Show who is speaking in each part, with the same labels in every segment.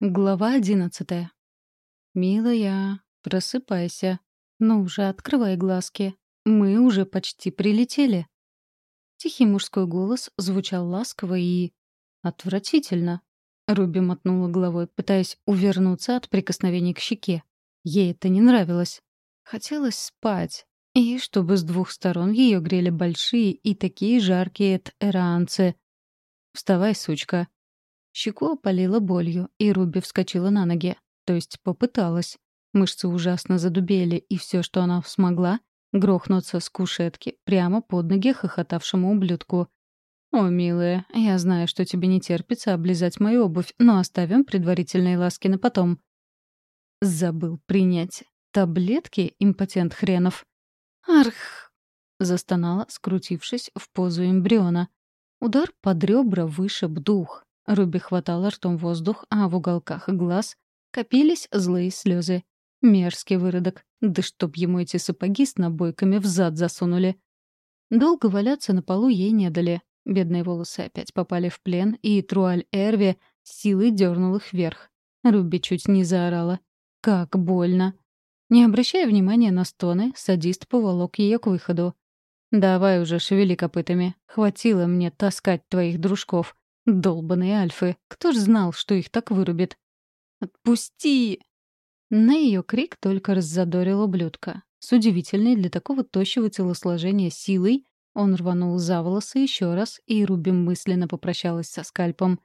Speaker 1: Глава одиннадцатая. «Милая, просыпайся. Ну уже, открывай глазки. Мы уже почти прилетели». Тихий мужской голос звучал ласково и... отвратительно. Руби мотнула головой, пытаясь увернуться от прикосновений к щеке. Ей это не нравилось. Хотелось спать. И чтобы с двух сторон ее грели большие и такие жаркие эранцы. «Вставай, сучка», Щеку опалило болью, и Руби вскочила на ноги. То есть попыталась. Мышцы ужасно задубели, и все, что она смогла — грохнуться с кушетки прямо под ноги хохотавшему ублюдку. «О, милая, я знаю, что тебе не терпится облизать мою обувь, но оставим предварительные ласки на потом». Забыл принять. Таблетки, импотент хренов. «Арх!» — застонала, скрутившись в позу эмбриона. Удар под ребра вышиб дух. Руби хватала ртом воздух, а в уголках глаз копились злые слезы. Мерзкий выродок. Да чтоб ему эти сапоги с набойками в зад засунули. Долго валяться на полу ей не дали. Бедные волосы опять попали в плен, и Труаль Эрви силой дернул их вверх. Руби чуть не заорала. Как больно. Не обращая внимания на стоны, садист поволок ее к выходу. «Давай уже шевели копытами. Хватило мне таскать твоих дружков. Долбаные альфы. Кто ж знал, что их так вырубит? «Отпусти!» На ее крик только раззадорил ублюдка. С удивительной для такого тощего телосложения силой он рванул за волосы еще раз, и Руби мысленно попрощалась со скальпом.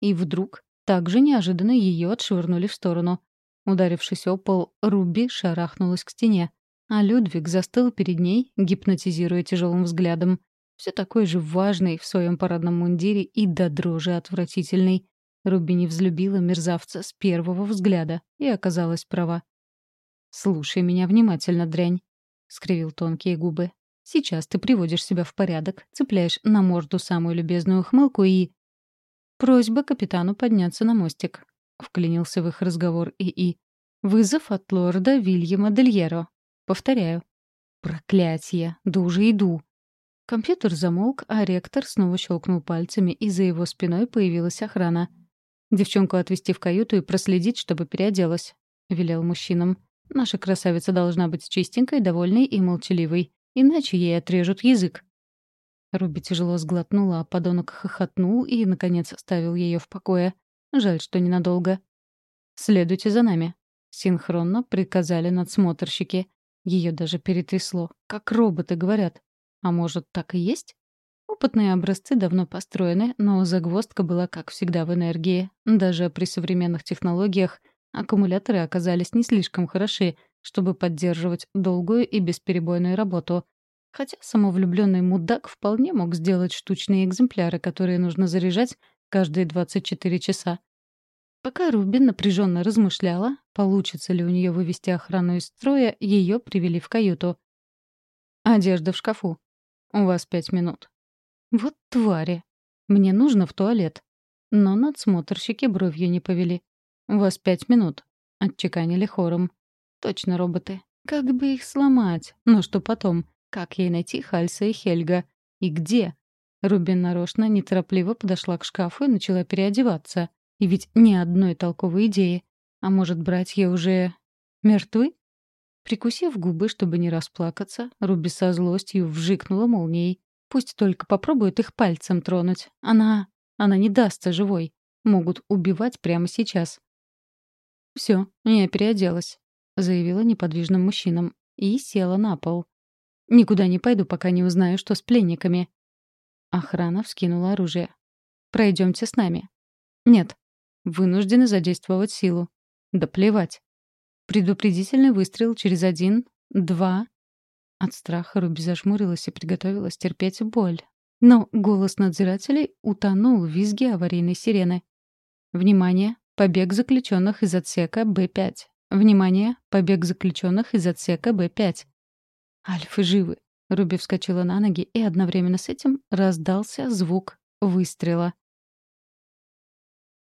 Speaker 1: И вдруг, так же неожиданно, ее отшвырнули в сторону. Ударившись о пол, Руби шарахнулась к стене, а Людвиг застыл перед ней, гипнотизируя тяжелым взглядом все такой же важный в своем парадном мундире и до дрожи отвратительный. Руби не взлюбила мерзавца с первого взгляда и оказалась права. «Слушай меня внимательно, дрянь», — скривил тонкие губы. «Сейчас ты приводишь себя в порядок, цепляешь на морду самую любезную ухмылку и...» «Просьба капитану подняться на мостик», — вклинился в их разговор ИИ. «Вызов от лорда Вильяма Дельеро. Повторяю». «Проклятие! Да уже иду!» Компьютер замолк, а ректор снова щелкнул пальцами, и за его спиной появилась охрана. «Девчонку отвезти в каюту и проследить, чтобы переоделась», — велел мужчинам. «Наша красавица должна быть чистенькой, довольной и молчаливой, иначе ей отрежут язык». Руби тяжело сглотнула, а подонок хохотнул и, наконец, оставил ее в покое. Жаль, что ненадолго. «Следуйте за нами», — синхронно приказали надсмотрщики. Ее даже перетрясло. Как роботы говорят. А может, так и есть? Опытные образцы давно построены, но загвоздка была, как всегда, в энергии. Даже при современных технологиях аккумуляторы оказались не слишком хороши, чтобы поддерживать долгую и бесперебойную работу. Хотя самовлюбленный мудак вполне мог сделать штучные экземпляры, которые нужно заряжать каждые 24 часа. Пока Рубин напряженно размышляла, получится ли у нее вывести охрану из строя, ее привели в каюту. «Одежда в шкафу», у вас пять минут. Вот твари. Мне нужно в туалет. Но надсмотрщики бровью не повели. У вас пять минут. Отчеканили хором. Точно роботы. Как бы их сломать? Но что потом? Как ей найти Хальса и Хельга? И где? Рубин нарочно неторопливо подошла к шкафу и начала переодеваться. И ведь ни одной толковой идеи. А может, братья уже мертвы? Прикусив губы, чтобы не расплакаться, Руби со злостью вжикнула молнией. Пусть только попробует их пальцем тронуть. Она... она не дастся живой. Могут убивать прямо сейчас. «Все, я переоделась», — заявила неподвижным мужчинам. И села на пол. «Никуда не пойду, пока не узнаю, что с пленниками». Охрана вскинула оружие. «Пройдемте с нами». «Нет. Вынуждены задействовать силу». «Да плевать. Предупредительный выстрел через один, два. От страха Руби зажмурилась и приготовилась терпеть боль. Но голос надзирателей утонул в визге аварийной сирены. «Внимание! Побег заключенных из отсека Б-5. Внимание! Побег заключенных из отсека Б-5». «Альфы живы!» Руби вскочила на ноги, и одновременно с этим раздался звук выстрела.